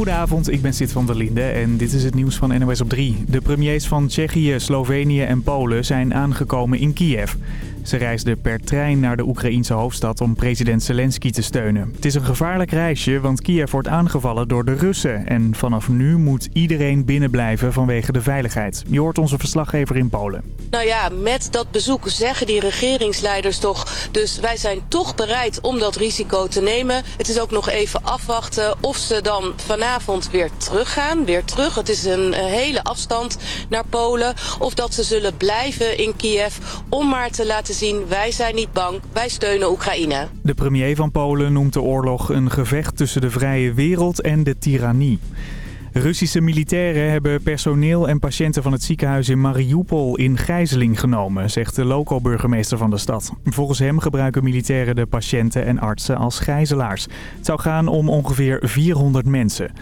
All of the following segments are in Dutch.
Goedenavond, ik ben Sid van der Linde en dit is het nieuws van NOS op 3. De premiers van Tsjechië, Slovenië en Polen zijn aangekomen in Kiev. Ze reisden per trein naar de Oekraïense hoofdstad om president Zelensky te steunen. Het is een gevaarlijk reisje, want Kiev wordt aangevallen door de Russen. En vanaf nu moet iedereen binnenblijven vanwege de veiligheid. Je hoort onze verslaggever in Polen. Nou ja, met dat bezoek zeggen die regeringsleiders toch... dus wij zijn toch bereid om dat risico te nemen. Het is ook nog even afwachten of ze dan vanavond weer teruggaan. Weer terug, het is een hele afstand naar Polen. Of dat ze zullen blijven in Kiev om maar te laten zien... wij zijn niet bang, wij steunen Oekraïne. De premier van Polen noemt de oorlog een gevecht tussen de vrije wereld en de tirannie. Russische militairen hebben personeel en patiënten van het ziekenhuis in Mariupol in gijzeling genomen, zegt de loco-burgemeester van de stad. Volgens hem gebruiken militairen de patiënten en artsen als gijzelaars. Het zou gaan om ongeveer 400 mensen.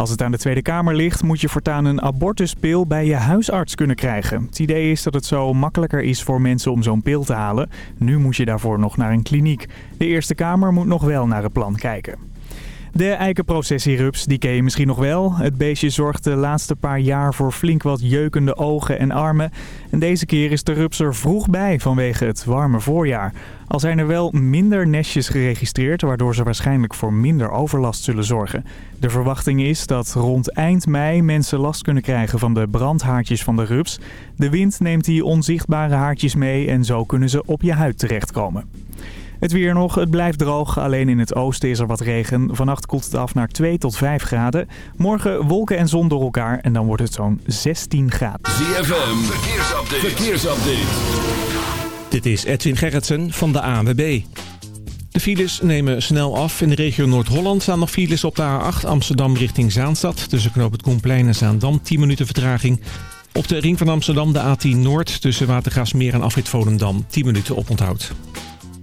Als het aan de Tweede Kamer ligt, moet je voortaan een abortuspil bij je huisarts kunnen krijgen. Het idee is dat het zo makkelijker is voor mensen om zo'n pil te halen. Nu moet je daarvoor nog naar een kliniek. De Eerste Kamer moet nog wel naar het plan kijken. De eikenprocessierups, die ken je misschien nog wel. Het beestje zorgt de laatste paar jaar voor flink wat jeukende ogen en armen. En deze keer is de rups er vroeg bij vanwege het warme voorjaar. Al zijn er wel minder nestjes geregistreerd, waardoor ze waarschijnlijk voor minder overlast zullen zorgen. De verwachting is dat rond eind mei mensen last kunnen krijgen van de brandhaartjes van de rups. De wind neemt die onzichtbare haartjes mee en zo kunnen ze op je huid terechtkomen. Het weer nog, het blijft droog. Alleen in het oosten is er wat regen. Vannacht koelt het af naar 2 tot 5 graden. Morgen wolken en zon door elkaar en dan wordt het zo'n 16 graden. ZFM, verkeersupdate. verkeersupdate. Dit is Edwin Gerritsen van de ANWB. De files nemen snel af. In de regio Noord-Holland staan nog files op de A8 Amsterdam richting Zaanstad. Tussen knoop het Koenplein en Zaandam 10 minuten vertraging. Op de ring van Amsterdam de A10 Noord tussen Watergraafsmeer en Afrit Volendam 10 minuten oponthoud.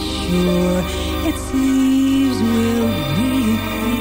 Sure its leaves will reappear.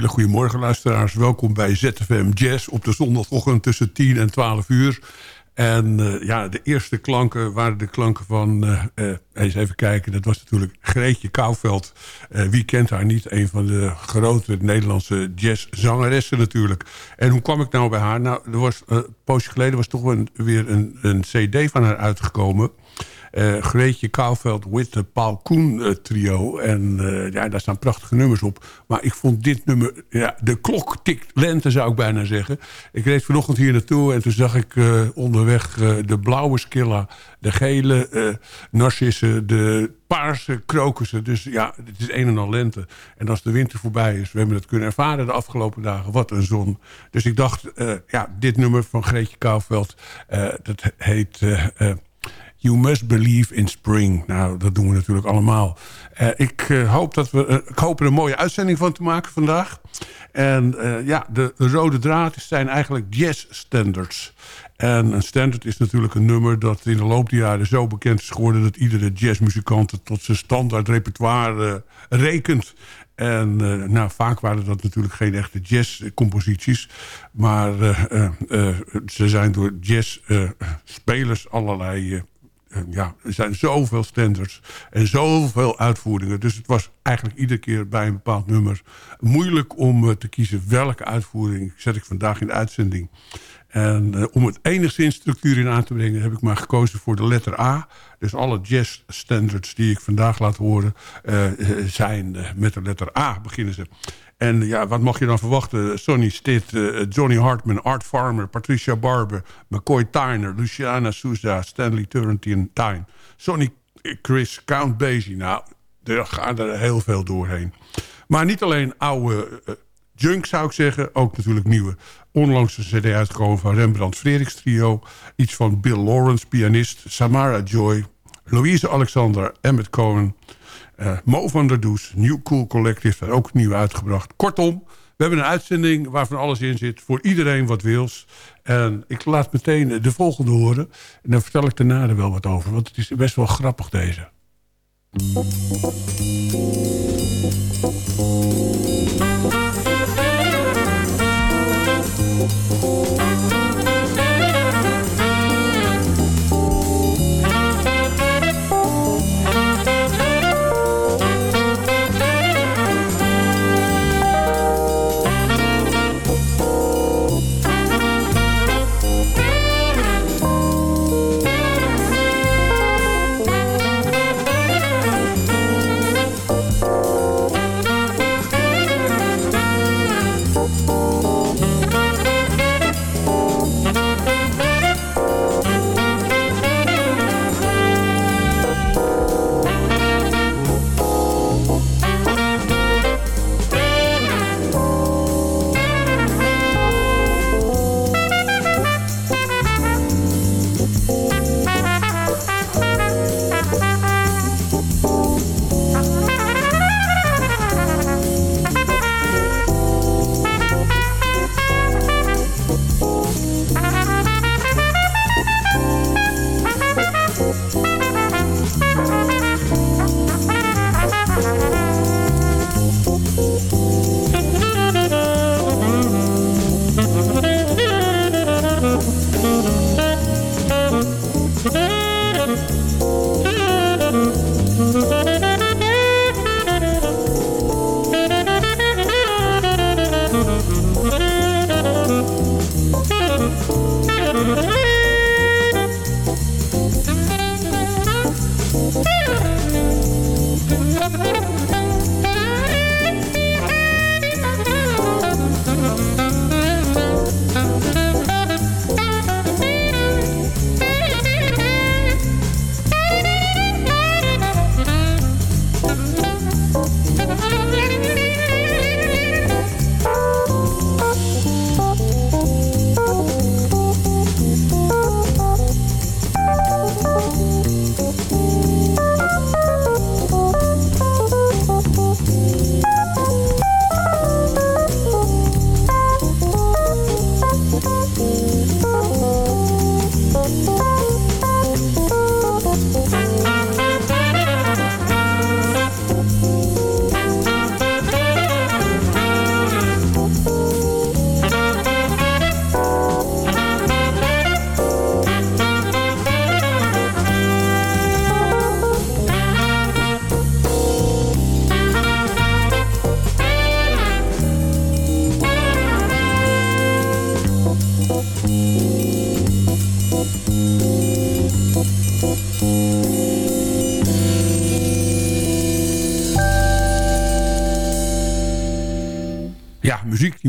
Hele goede morgen luisteraars. Welkom bij ZFM Jazz op de zondagochtend tussen 10 en 12 uur. En uh, ja, de eerste klanken waren de klanken van... Uh, eens even kijken, dat was natuurlijk Greetje Kouwveld. wie kent haar niet? Een van de grote Nederlandse jazzzangeressen natuurlijk. En hoe kwam ik nou bij haar? Nou, er was, een poosje geleden was toch weer een, een cd van haar uitgekomen... Uh, Greetje Kouwveld with de Paul Koen uh, trio. En uh, ja, daar staan prachtige nummers op. Maar ik vond dit nummer... Ja, de klok tikt lente, zou ik bijna zeggen. Ik reed vanochtend hier naartoe en toen zag ik onderweg de blauwe skilla... de gele narcissen, de paarse krokussen. Dus ja, het is een en al lente. En als de winter voorbij is, we hebben het kunnen ervaren de afgelopen dagen. Wat een zon. Dus ik dacht, ja, dit nummer van Greetje Kouwveld... dat heet... You must believe in spring. Nou, dat doen we natuurlijk allemaal. Uh, ik, uh, hoop dat we, uh, ik hoop er een mooie uitzending van te maken vandaag. En ja, de, de, rode draad zijn eigenlijk jazz standards. En een standard is natuurlijk een nummer dat in de loop der jaren zo bekend is geworden... dat iedere jazzmuzikant het tot zijn standaard repertoire rekent. En nou, vaak waren dat natuurlijk geen echte jazzcomposities. Maar ze zijn door jazzspelers allerlei ja, er zijn zoveel standards en zoveel uitvoeringen. Dus het was eigenlijk iedere keer bij een bepaald nummer moeilijk om eh, te kiezen welke uitvoering zet ik vandaag in de uitzending. En uh, om het enigszins structuur in aan te brengen heb ik maar gekozen voor de letter A. Dus alle jazz standards die ik vandaag laat horen uh, zijn met de letter A beginnen ze. En ja, wat mag je dan verwachten? Sonny Stitt, uh, Johnny Hartman, Art Farmer, Patricia Barber... McCoy Tyner, Luciana Souza, Stanley Turrentine Tyne... Sonny Chris, Count Basie. Nou, er gaan er heel veel doorheen. Maar niet alleen oude uh, junk zou ik zeggen, ook natuurlijk nieuwe. Onlangs een cd uitgekomen van Rembrandt Frederiks trio. Iets van Bill Lawrence, pianist. Samara Joy, Louise Alexander, Emmett Cohen... Uh, Mo van der Does, New Cool Collective, daar ook nieuw uitgebracht. Kortom, we hebben een uitzending waarvan alles in zit. Voor iedereen wat wils. En ik laat meteen de volgende horen. En dan vertel ik daarna er wel wat over. Want het is best wel grappig deze.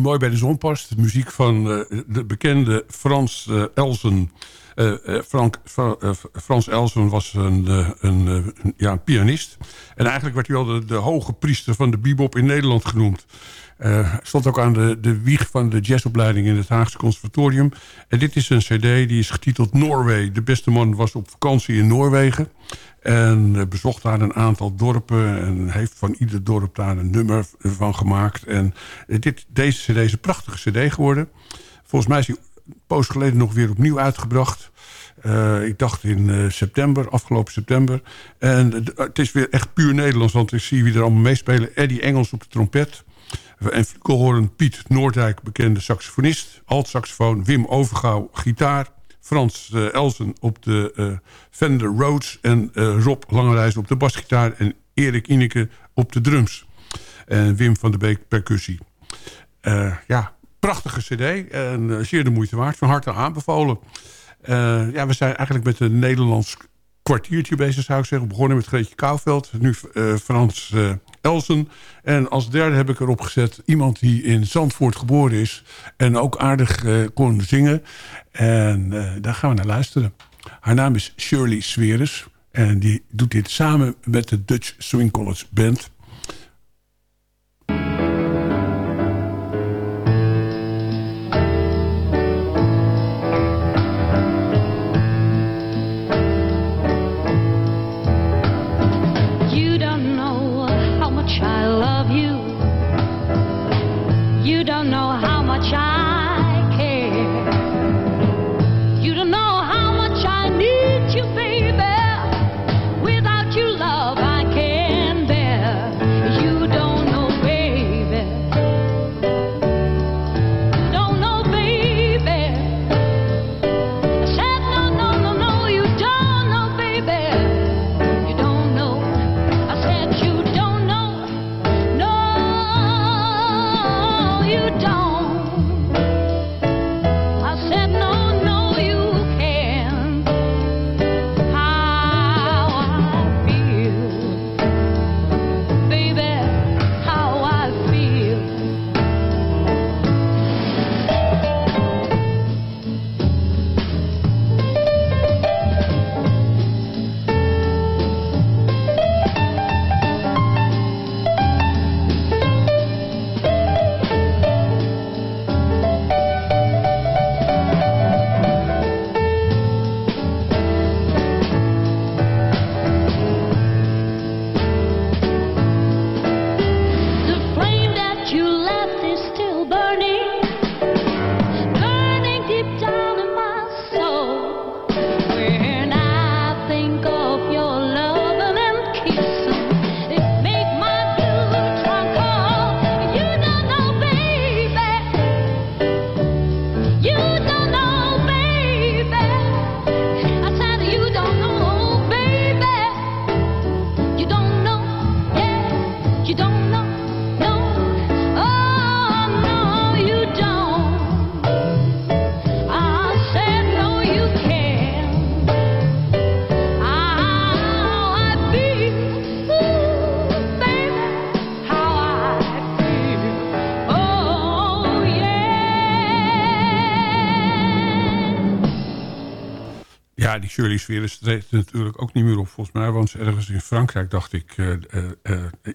Die mooi bij de zon past. Muziek van de bekende Frans Elsen. Frank, Frans Elsen was een, een, ja, een pianist. En eigenlijk werd hij wel de, de hoge priester van de bebop in Nederland genoemd. Uh, stond ook aan de, de wieg van de jazzopleiding in het Haagse Conservatorium. En dit is een cd die is getiteld Norway. De beste man was op vakantie in Noorwegen. En uh, bezocht daar een aantal dorpen. En heeft van ieder dorp daar een nummer van gemaakt. En uh, dit, deze cd is een prachtige cd geworden. Volgens mij is hij een poos geleden nog weer opnieuw uitgebracht. Uh, ik dacht in september, afgelopen september. En het is weer echt puur Nederlands, want ik zie wie er allemaal meespelen. Eddie Engels op de trompet. En flugelhoorn Piet Noordijk, bekende saxofonist. Alt-saxofoon Wim Overgouw, gitaar. Frans Elsen op de Fender Rhodes. En Rob Langerijs op de basgitaar. En Erik Ineke op de drums. En Wim van der Beek percussie. ja, prachtige cd. En zeer de moeite waard. Van harte aanbevolen. Ja, we zijn eigenlijk met een Nederlands kwartiertje bezig, zou ik zeggen. Begonnen met Greetje Kouwveld, nu Frans Elsen. En als derde heb ik erop gezet iemand die in Zandvoort geboren is... en ook aardig kon zingen. En daar gaan we naar luisteren. Haar naam is Shirley Sweres. En die doet dit samen met de Dutch Swing College Band... Shirley Sweres treedt natuurlijk ook niet meer op. Volgens mij ze ergens in Frankrijk, dacht ik. Uh,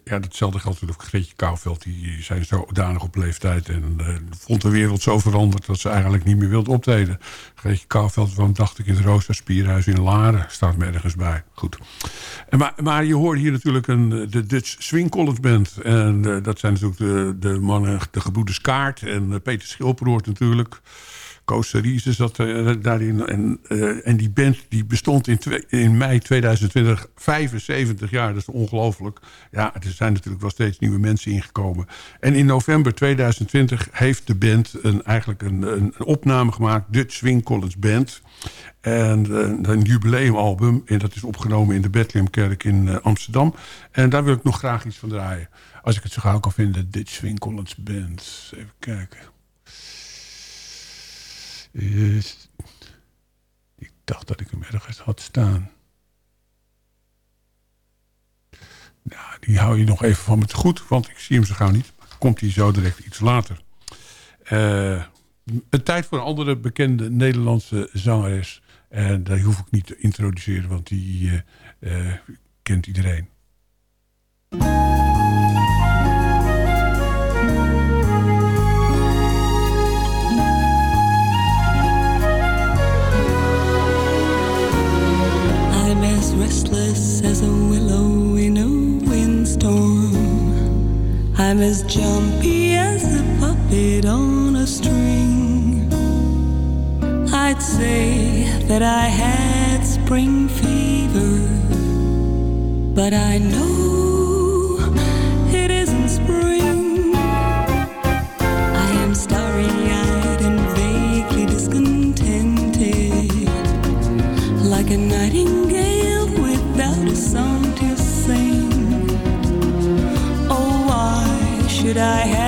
ja, datzelfde geldt natuurlijk voor Greetje Kouwveld. Die zijn zodanig op leeftijd. En vond de wereld zo veranderd dat ze eigenlijk niet meer wilde optreden. Greetje Kouwveld woont, dacht ik, in het Rooster Spierhuis in Laren. Staat me ergens bij. Goed. En maar, maar je hoort hier natuurlijk een, de Dutch Swing College Band. En dat zijn natuurlijk de, de mannen, de gebroeders Kaart en Peter Schilperoort natuurlijk... Koos Cerise zat uh, daarin. En, uh, en die band die bestond in, in mei 2020 75 jaar. Dat is ongelooflijk. Ja, er zijn natuurlijk wel steeds nieuwe mensen ingekomen. En in november 2020 heeft de band een, eigenlijk een, een, opname gemaakt. Dutch Swing College Band. En uh, een jubileumalbum. En dat is opgenomen in de Bethlehemkerk in Amsterdam. En daar wil ik nog graag iets van draaien. Als ik het zo gauw kan vinden. Dutch Swing College Band. Even kijken. Ik dacht dat ik hem ergens had staan. Nou, die hou je nog even van me te goed, want ik zie hem zo gauw niet. komt hij zo direct iets later. Uh, een tijd voor een andere bekende Nederlandse zangeres. En die hoef ik niet te introduceren, want die uh, kent iedereen. I'm as jumpy as a puppet on a string. I'd say that I had spring fever, but I know I have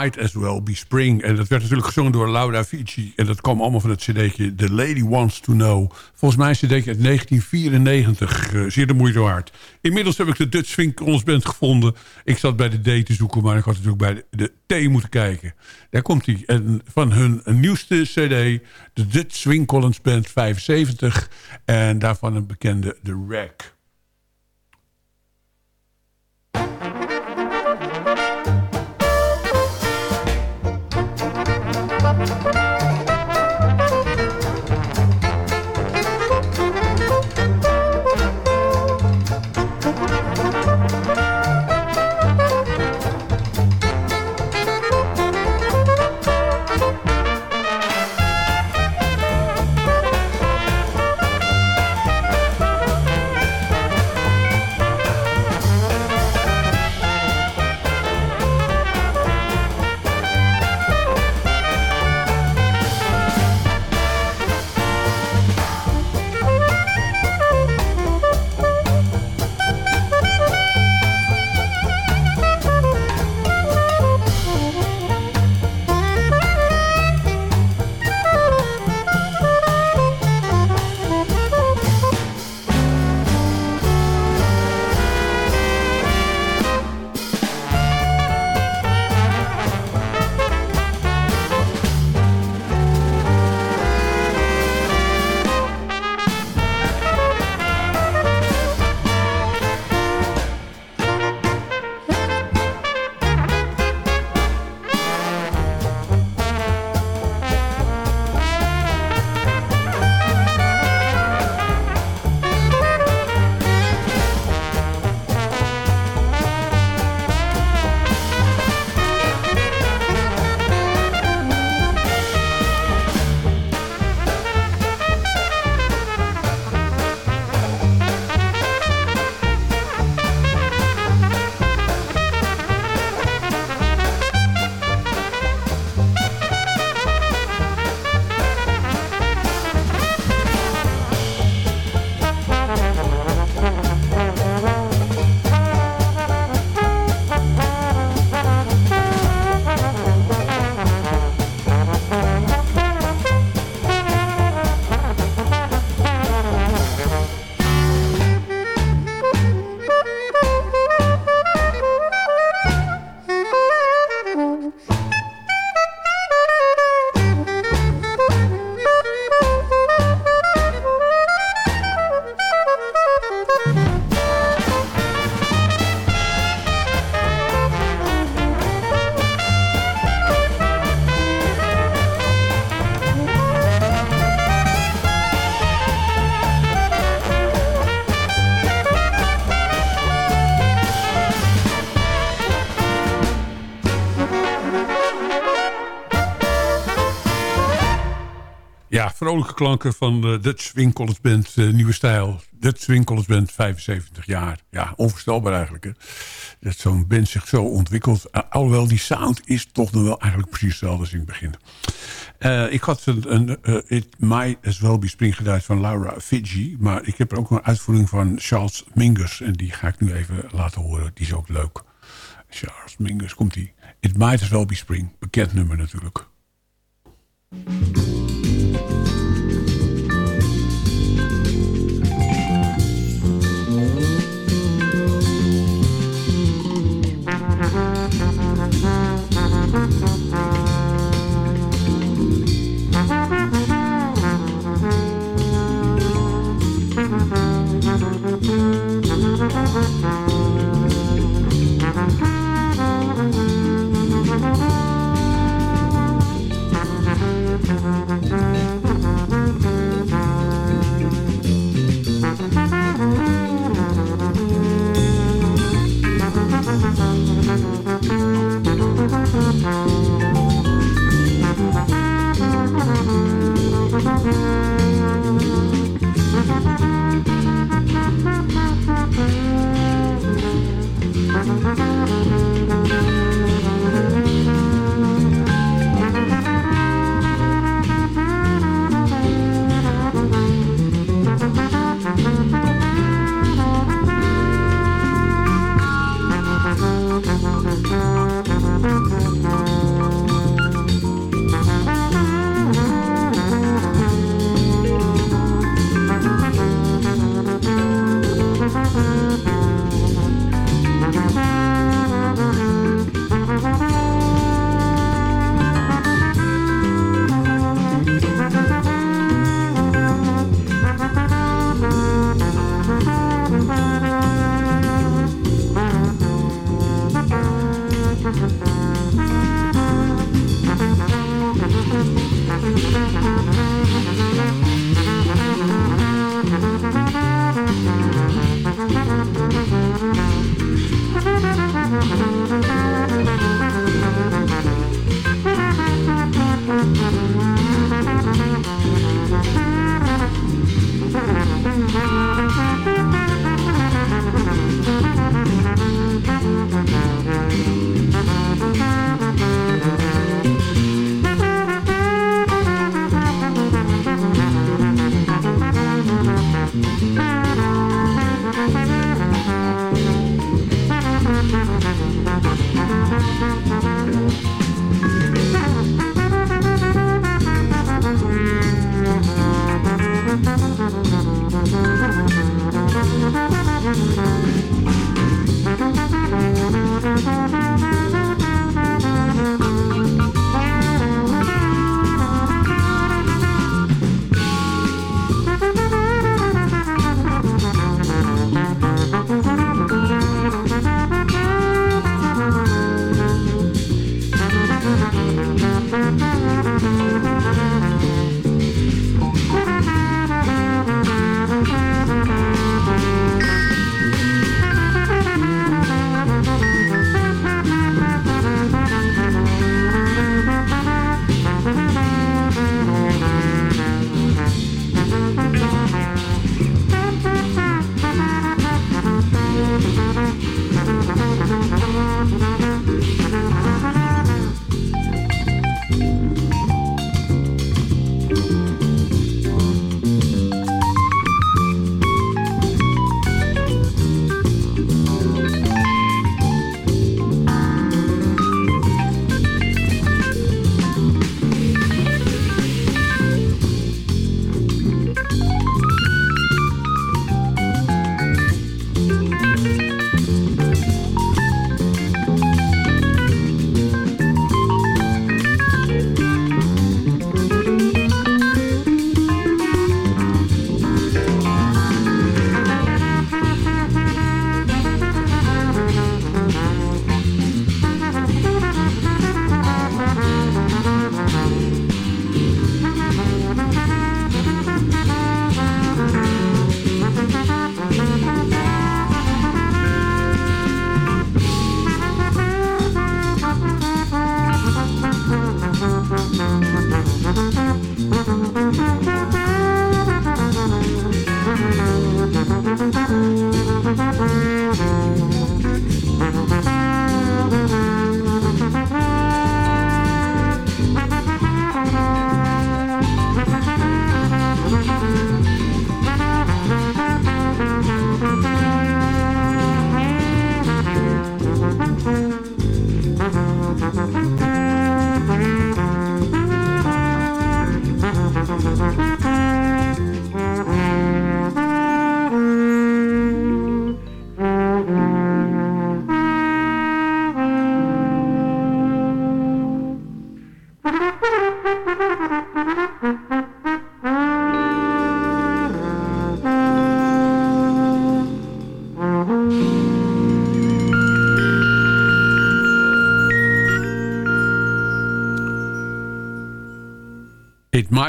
Might As Well Be Spring. En dat werd natuurlijk gezongen door Laura Vici. En dat kwam allemaal van het cd'tje The Lady Wants To Know. Volgens mij een cd'tje uit 1994. Uh, zeer de moeite waard. Inmiddels heb ik de Dutch Swing Band gevonden. Ik zat bij de D te zoeken, maar ik had natuurlijk bij de, de T moeten kijken. Daar komt hij. En van hun nieuwste cd, de Dutch Swing Collins Band 75. En daarvan een bekende The Rack. Klanken van de Dutch Swing College Band, uh, nieuwe stijl. Dutch College Band, 75 jaar. Ja, onvoorstelbaar eigenlijk. Hè? Dat zo'n band zich zo ontwikkelt. Uh, alhoewel, die sound is toch nog wel eigenlijk precies hetzelfde als in het begin. Ik had een, een It Might As Well Be Spring geduid van Laura Fiji. Maar ik heb er ook een uitvoering van Charles Mingus. En die ga ik nu even laten horen. Die is ook leuk. Charles Mingus, komt die. It Might As Well Be Spring. Bekend nummer natuurlijk.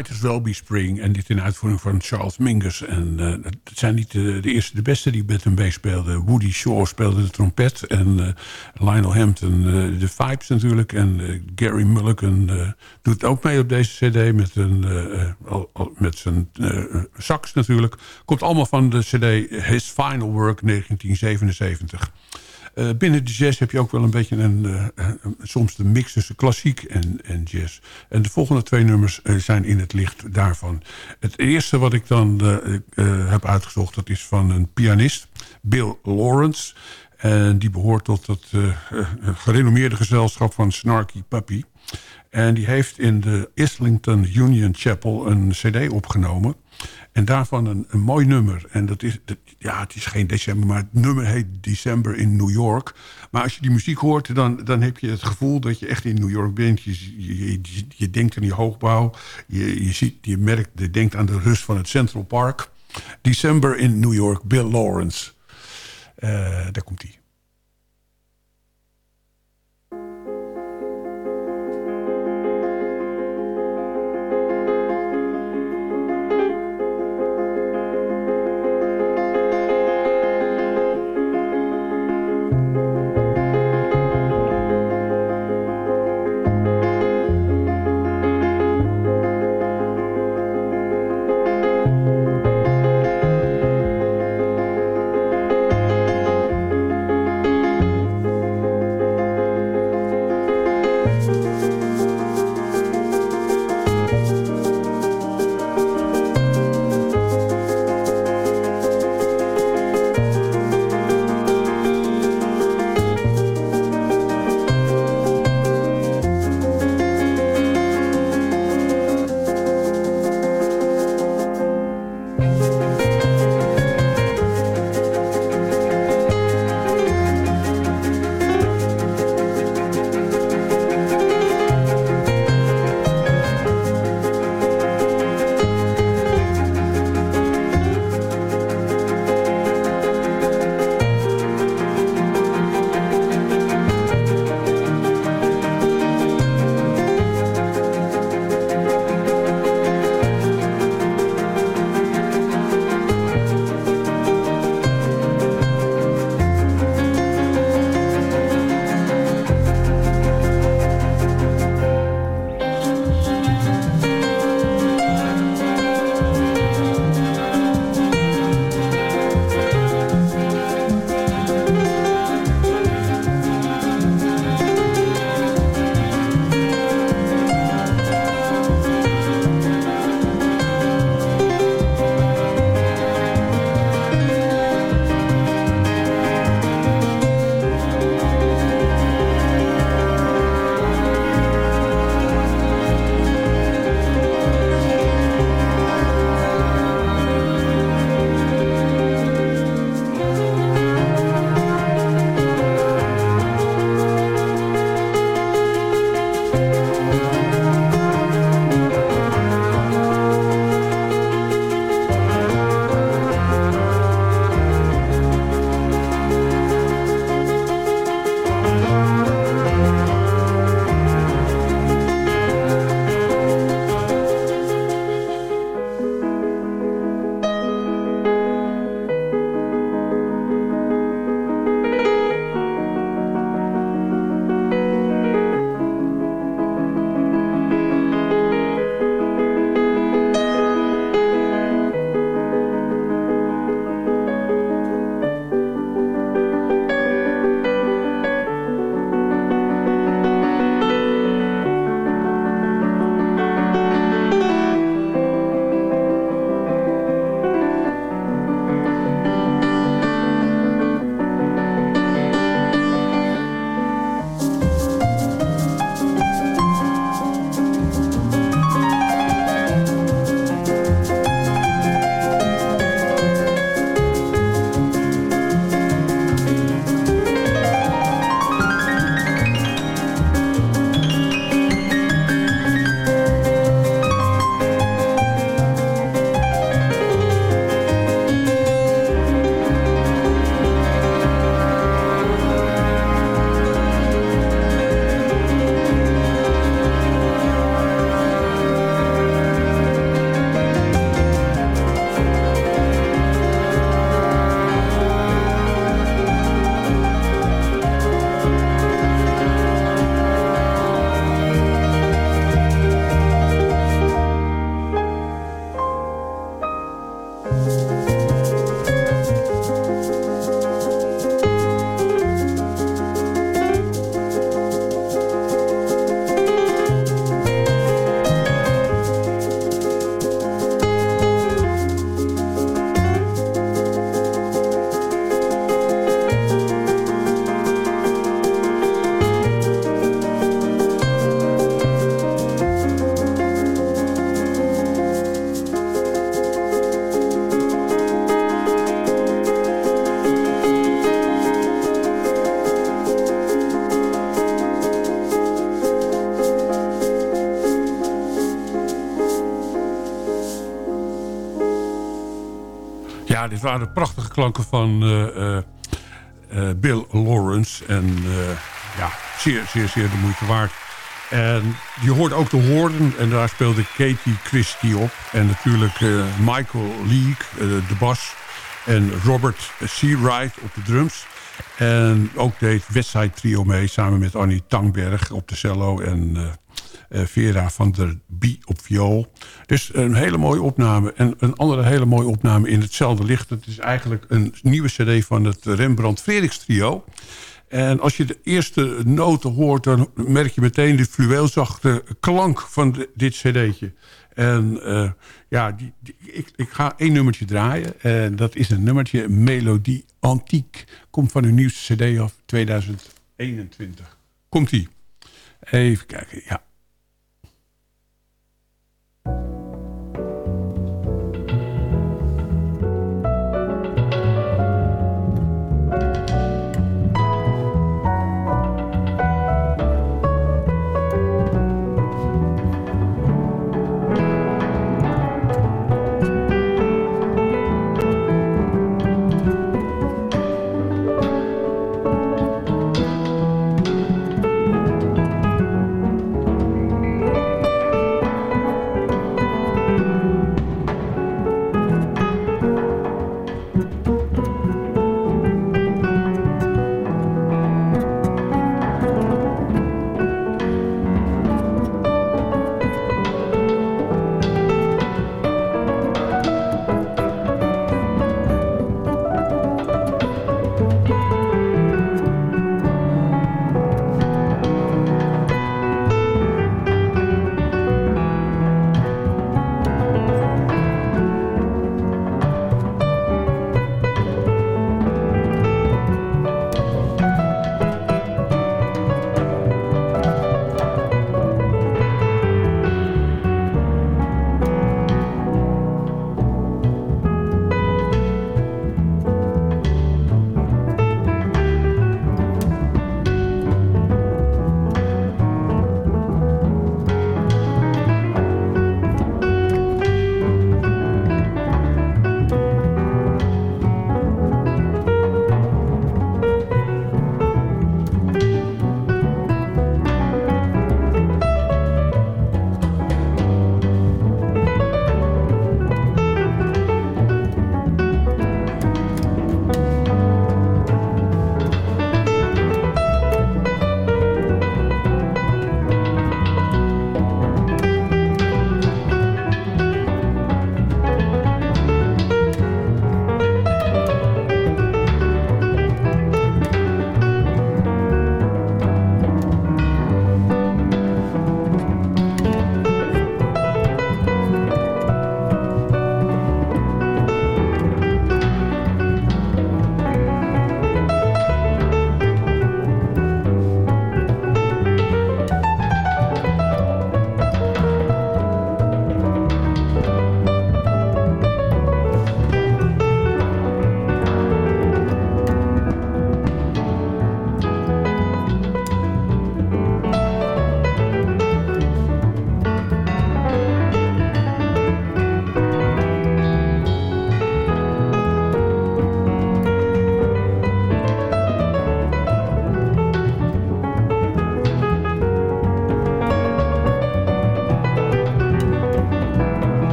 Might As Well Spring. En dit in uitvoering van Charles Mingus. En uh, het zijn niet de, eerste de beste die met hem meespeelden. Woody Shaw speelde de trompet. En uh, Lionel Hampton uh, de vibes natuurlijk. En Gary Mulligan doet ook mee op deze cd. Met, een, met zijn sax natuurlijk. Komt allemaal van de cd His Final Work 1977. Uh, binnen de jazz heb je ook wel een beetje een, uh, soms de mix tussen klassiek en, en jazz. En de volgende twee nummers uh, zijn in het licht daarvan. Het eerste wat ik dan heb uitgezocht, dat is van een pianist, Bill Lawrence. En die behoort tot het gerenommeerde gezelschap van Snarky Puppy. En die heeft in de Islington Union Chapel een cd opgenomen... En daarvan een, een mooi nummer. En dat is, ja, het is geen december, maar het nummer heet December in New York. Maar als je die muziek hoort, dan, dan heb je het gevoel dat je echt in New York bent. Je, je, denkt aan die hoogbouw. Je, je, ziet, je merkt, je denkt aan de rust van het Central Park. December in New York, Bill Lawrence. Uh, daar komt hij. Dit waren prachtige klanken van uh, Bill Lawrence. En ja, zeer, zeer, zeer de moeite waard. En je hoort ook de hoorn en daar speelde Katie Christie op. En natuurlijk Michael Leake, de bas. En Robert Seawright op de drums. En ook deed Westside Trio mee samen met Annie Tangberg op de cello. En Vera van der Bie op viool. Dus een hele mooie opname. En een andere hele mooie opname in hetzelfde licht. Het is eigenlijk een nieuwe cd van het Rembrandt Frederiks Trio. En als je de eerste noten hoort... dan merk je meteen de fluweelzachte klank van dit cd'tje. En uh, ja, die, ik, ik, ga één nummertje draaien. En dat is een nummertje Melodie Antiek. Komt van hun nieuwste cd af, 2021. Komt-ie. Even kijken, ja.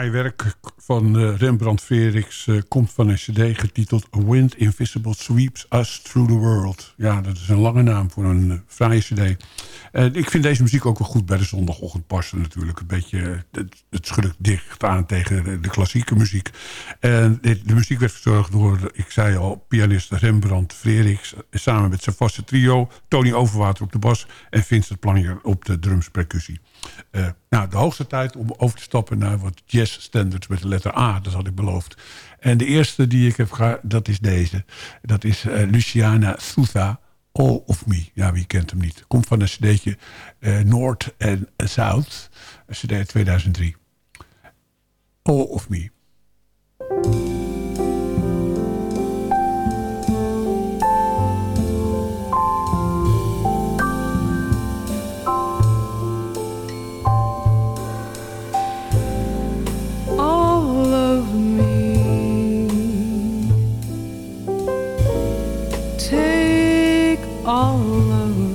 Vrije werk van uh, Rembrandt Frerichs uh, komt van een cd getiteld A Wind Invisible Sweeps Us Through the World. Ja, dat is een lange naam voor een uh, vrije cd. ik vind deze muziek ook wel goed bij de zondagochtend passen natuurlijk. Een beetje, het, schurkt dicht aan tegen de, klassieke muziek. En de, muziek werd verzorgd door, ik zei al, pianist Rembrandt Frerichs... samen met zijn vaste trio, Tony Overwater op de bas... en Vincent Planjer op de drums percussie. Uh, nou, de hoogste tijd om over te stappen naar wat jazz standards met de letter A. Dat had ik beloofd. En de eerste die ik heb gehad, dat is deze. Dat is uh, Luciana Sousa, All of Me. Ja, wie kent hem niet. Komt van een cd'tje uh, Noord en South. Een cd 2003. All of Me. All of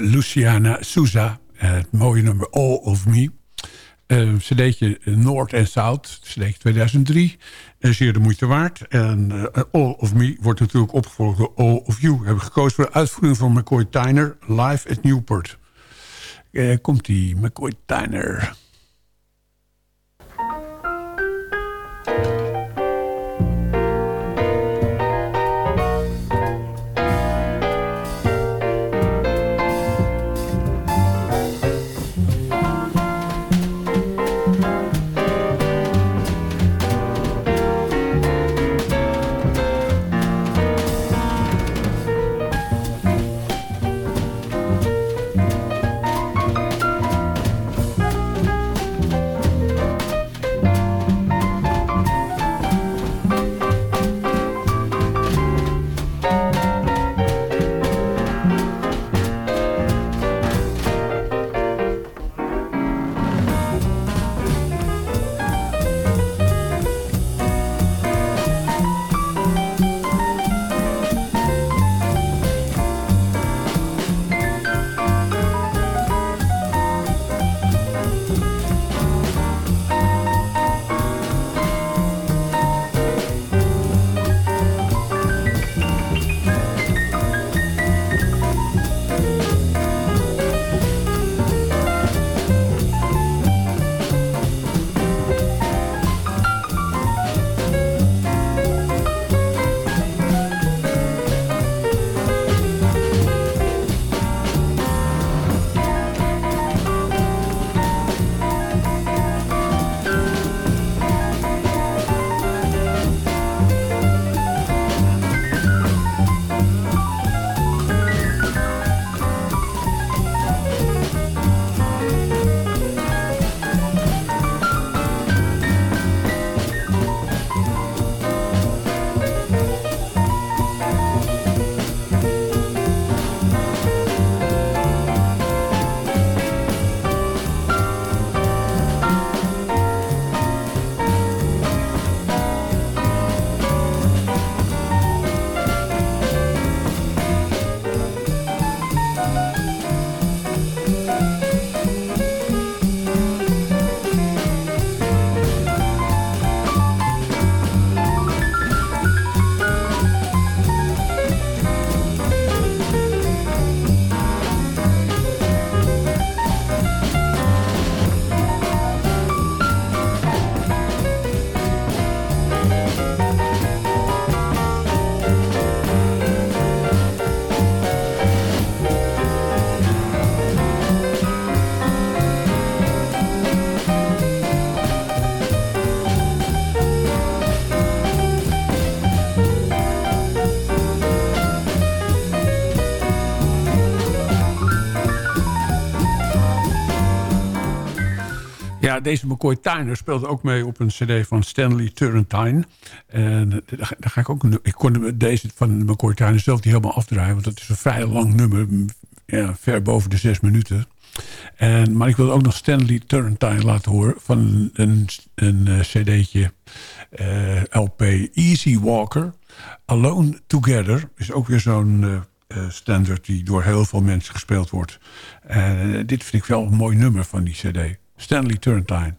Luciana Souza. het mooie nummer All of Me. Uh, cd'tje Noord en Zuid. Cd'tje 2003. zeer de moeite waard. En All of Me wordt natuurlijk opgevolgd door All of You. We hebben gekozen voor de uitvoering van McCoy Tyner. Live at Newport. Komt-ie, McCoy Tyner. Deze McCoy Tyner speelde ook mee op een cd van Stanley Turrentine. En eh, daar ga ik ook... Ik kon deze van McCoy Tyner zelf niet helemaal afdraaien... want dat is een vrij lang nummer. Ja, ver boven de zes minuten. En, maar ik wilde ook nog Stanley Turrentine laten horen... van een, een cd'tje uh, LP Easy Walker. Alone Together is ook weer zo'n... Uh, standard die door heel veel mensen gespeeld wordt. Uh, dit vind ik wel een mooi nummer van die cd. Stanley Turrentine.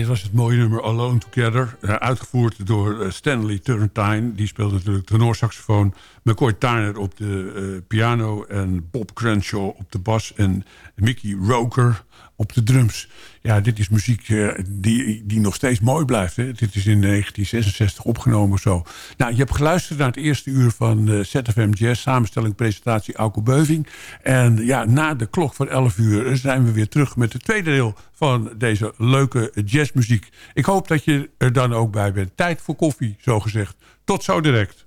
Dit was mooie nummer Alone Together. Uh, uitgevoerd door uh, Stanley Turrentine. Die speelde natuurlijk tenorsaxofoon. McCoy Tyner op de uh, piano. En Bob Crenshaw op de bas. En Mickey Roker op de drums. Ja, dit is muziek die, die nog steeds mooi blijft. Hè? Dit is in 1966 opgenomen zo. Nou, je hebt geluisterd naar het eerste uur van uh, ZFM Jazz. Samenstelling, presentatie, Auke Beuving. En ja, na de klok van 11 uur zijn we weer terug met het tweede deel van deze leuke jazzmuziek. Ik hoop dat je er dan ook bij bent. Tijd voor koffie, zo gezegd. Tot zo direct.